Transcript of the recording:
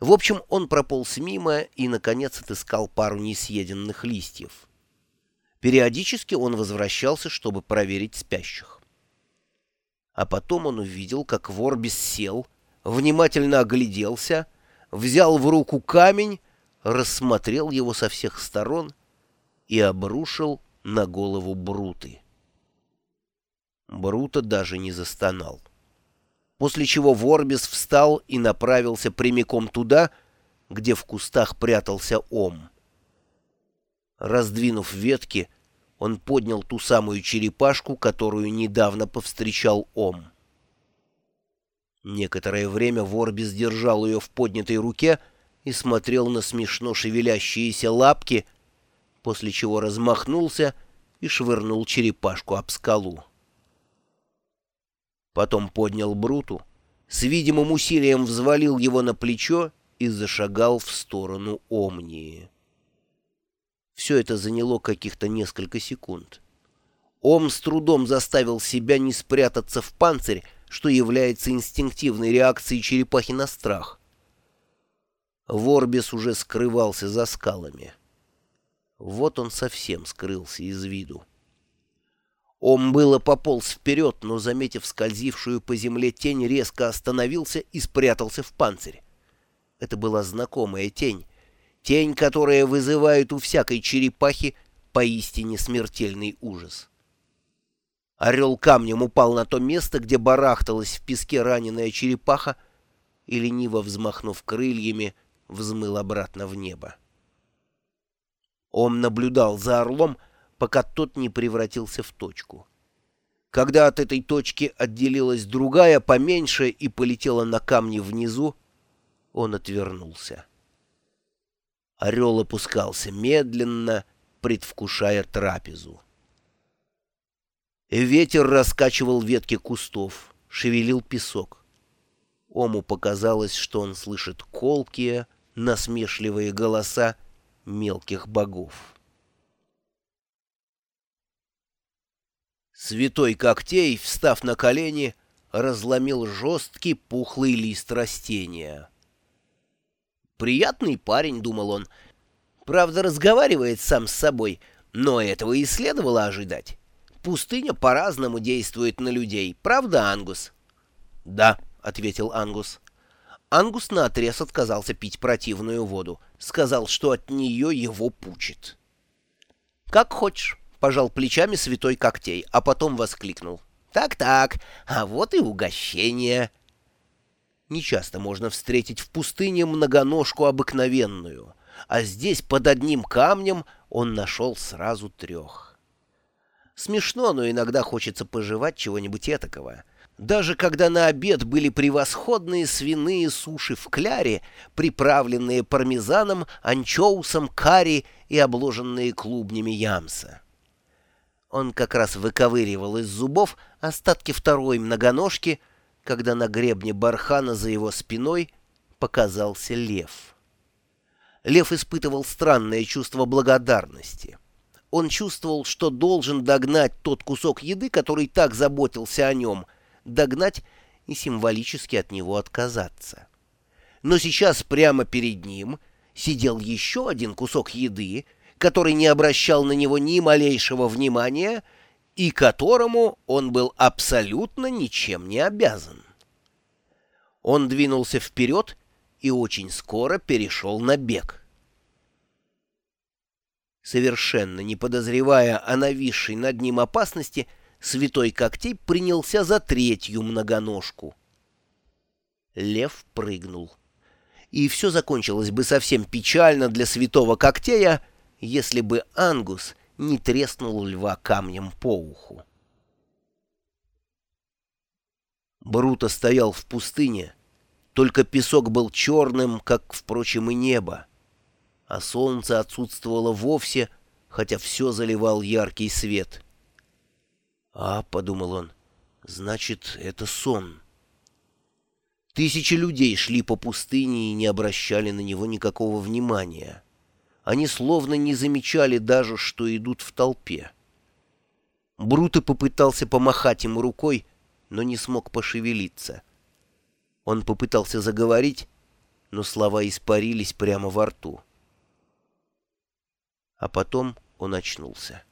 В общем, он прополз мимо и, наконец, отыскал пару несъеденных листьев. Периодически он возвращался, чтобы проверить спящих. А потом он увидел, как Ворбис сел, внимательно огляделся, взял в руку камень, рассмотрел его со всех сторон и обрушил на голову Бруты. Брута даже не застонал. После чего Ворбис встал и направился прямиком туда, где в кустах прятался Ом. Раздвинув ветки, он поднял ту самую черепашку, которую недавно повстречал Ом. Некоторое время Ворбис держал ее в поднятой руке и смотрел на смешно шевелящиеся лапки, после чего размахнулся и швырнул черепашку об скалу. Потом поднял Бруту, с видимым усилием взвалил его на плечо и зашагал в сторону Омнии. Все это заняло каких-то несколько секунд. Ом с трудом заставил себя не спрятаться в панцирь, что является инстинктивной реакцией черепахи на страх. Ворбис уже скрывался за скалами. Вот он совсем скрылся из виду. Ом было пополз вперед, но, заметив скользившую по земле тень, резко остановился и спрятался в панцирь. Это была знакомая тень. Тень, которая вызывает у всякой черепахи поистине смертельный ужас. Орел камнем упал на то место, где барахталась в песке раненая черепаха, и, лениво взмахнув крыльями, взмыл обратно в небо. Ом наблюдал за орлом, пока тот не превратился в точку. Когда от этой точки отделилась другая, поменьше, и полетела на камни внизу, он отвернулся. Орел опускался медленно, предвкушая трапезу. Ветер раскачивал ветки кустов, шевелил песок. Ому показалось, что он слышит колкие, насмешливые голоса мелких богов. Святой Когтей, встав на колени, разломил жесткий пухлый лист растения. «Приятный парень», — думал он. «Правда, разговаривает сам с собой, но этого и следовало ожидать. Пустыня по-разному действует на людей, правда, Ангус?» «Да», — ответил Ангус. Ангус наотрез отказался пить противную воду. Сказал, что от нее его пучит. «Как хочешь». — пожал плечами святой когтей, а потом воскликнул. «Так-так, а вот и угощение!» Нечасто можно встретить в пустыне многоножку обыкновенную, а здесь под одним камнем он нашел сразу трех. Смешно, но иногда хочется пожевать чего-нибудь этакого — даже когда на обед были превосходные свиные суши в кляре, приправленные пармезаном, анчоусом, карри и обложенные клубнями ямса. Он как раз выковыривал из зубов остатки второй многоножки, когда на гребне бархана за его спиной показался лев. Лев испытывал странное чувство благодарности. Он чувствовал, что должен догнать тот кусок еды, который так заботился о нем, догнать и символически от него отказаться. Но сейчас прямо перед ним сидел еще один кусок еды, который не обращал на него ни малейшего внимания и которому он был абсолютно ничем не обязан. Он двинулся вперед и очень скоро перешел на бег. Совершенно не подозревая о нависшей над ним опасности, святой когтей принялся за третью многоножку. Лев прыгнул. И все закончилось бы совсем печально для святого когтея, если бы Ангус не треснул льва камнем по уху. Бруто стоял в пустыне, только песок был черным, как, впрочем, и небо, а солнце отсутствовало вовсе, хотя все заливал яркий свет. «А», — подумал он, — «значит, это сон». Тысячи людей шли по пустыне и не обращали на него никакого внимания. Они словно не замечали даже, что идут в толпе. Бруто попытался помахать ему рукой, но не смог пошевелиться. Он попытался заговорить, но слова испарились прямо во рту. А потом он очнулся.